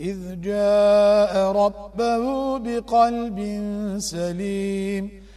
إذ جاء ربه بقلب سليم